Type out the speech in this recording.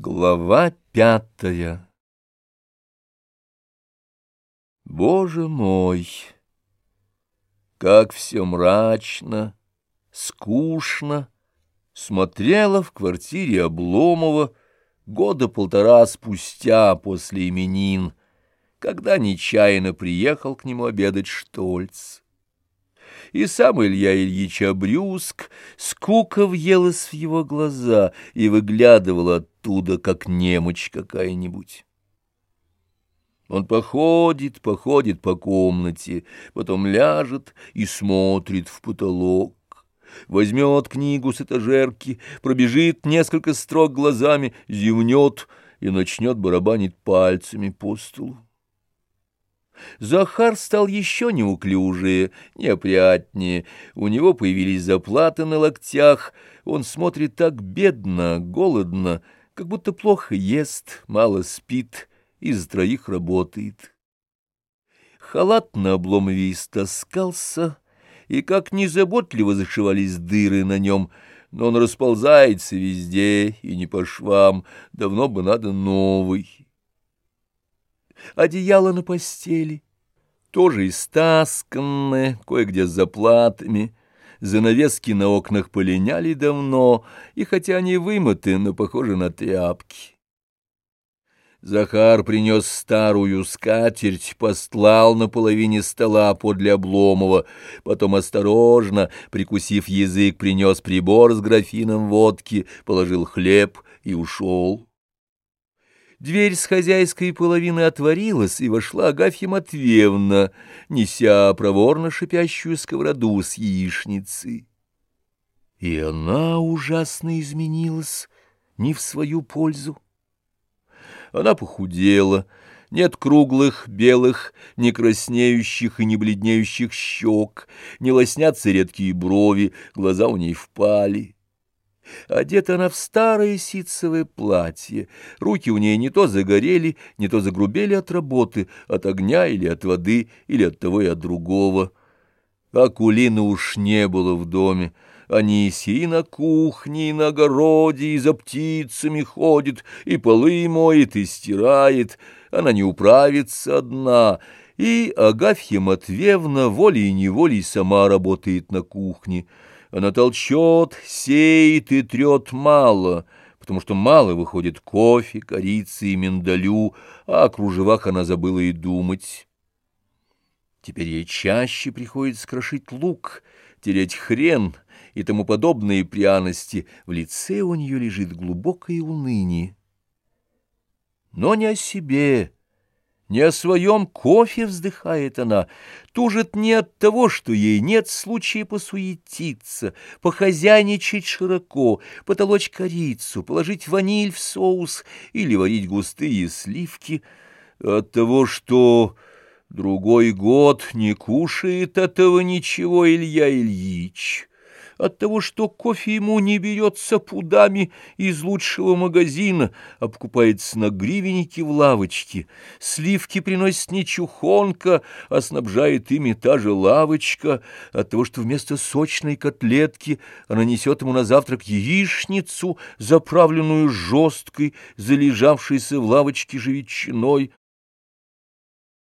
Глава пятая. Боже мой, как все мрачно, скучно. Смотрела в квартире Обломова года полтора спустя после именин, когда нечаянно приехал к нему обедать Штольц и сам Илья Ильич обрюзг, скука въелась в его глаза и выглядывала оттуда, как немочь какая-нибудь. Он походит, походит по комнате, потом ляжет и смотрит в потолок. Возьмет книгу с этажерки, пробежит несколько строк глазами, зевнет и начнет барабанить пальцами по столу. Захар стал еще неуклюжее, неопрятнее, у него появились заплаты на локтях, он смотрит так бедно, голодно, как будто плохо ест, мало спит, из троих работает. Халат на обломове истаскался, и как незаботливо зашивались дыры на нем, но он расползается везде и не по швам, давно бы надо новый одеяло на постели, тоже истасканное, кое-где с заплатами, занавески на окнах полиняли давно, и хотя они вымыты, но похожи на тряпки. Захар принес старую скатерть, постлал на половине стола подле Обломова, потом осторожно, прикусив язык, принес прибор с графином водки, положил хлеб и ушел. Дверь с хозяйской половины отворилась, и вошла Агафья Матвеевна, неся проворно шипящую сковороду с яичницей. И она ужасно изменилась, не в свою пользу. Она похудела, нет круглых, белых, не краснеющих и не бледнеющих щек, не лоснятся редкие брови, глаза у ней впали. Одета она в старое ситцевое платье, руки у ней не то загорели, не то загрубели от работы, от огня или от воды, или от того и от другого. Акулины уж не было в доме. Анисия и на кухне, и на огороде, и за птицами ходит, и полы моет, и стирает. Она не управится одна, и Агафья Матвеевна волей-неволей сама работает на кухне. Она толчет, сеет и трет мало, потому что мало выходит кофе, корицы и миндалю, а о кружевах она забыла и думать. Теперь ей чаще приходится крошить лук, тереть хрен и тому подобные пряности. В лице у нее лежит глубокое уныние. Но не о себе, не о своем кофе вздыхает она, тужит не от того, что ей нет случая посуетиться, похозяйничать широко, потолочь корицу, положить ваниль в соус или варить густые сливки, от того, что другой год не кушает этого ничего Илья Ильич» от того, что кофе ему не берется пудами из лучшего магазина, а покупается на гривеннике в лавочке. Сливки приносит не чухонка, а снабжает ими та же лавочка, от того, что вместо сочной котлетки она несет ему на завтрак яичницу, заправленную жесткой, залежавшейся в лавочке же ветчиной,